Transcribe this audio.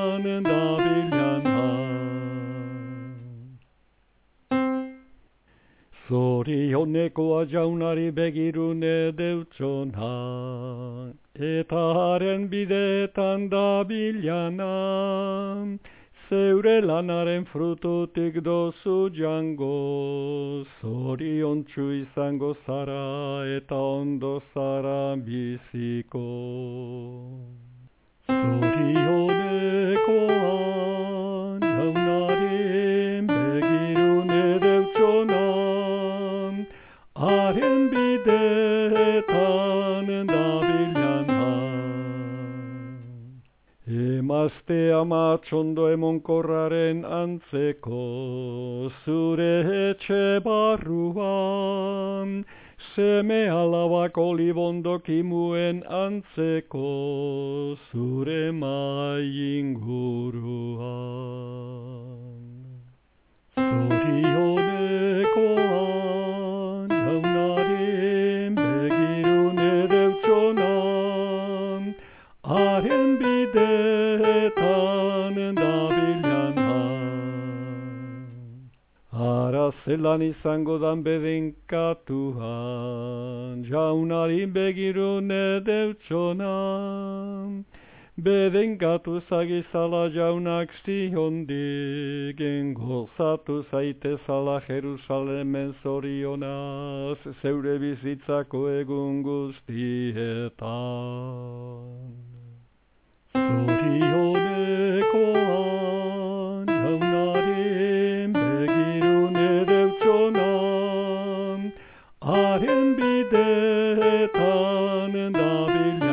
Namen da will han ha. Zori honekoa jaunari begirune deutsona, eta haren bidetan da bilana, zeure lanaren frututik dozu jango, zori ontsu izango zara eta ondo zara biziko. Haren bideetan dabilana. Emazte amatxondo emonkorraren antzeko, zure etxe barruan, seme alabak olibondok imuen antzeko, zure mai bideetan dabilana. Ara zelan izango dan bedenkatuan, jaunari begirune deutzona, Bedenkatu zagizala jaunak ziondigen, gozatu zaitezala Jerusalemen zorionaz, zeure bizitzako egun guztietan. and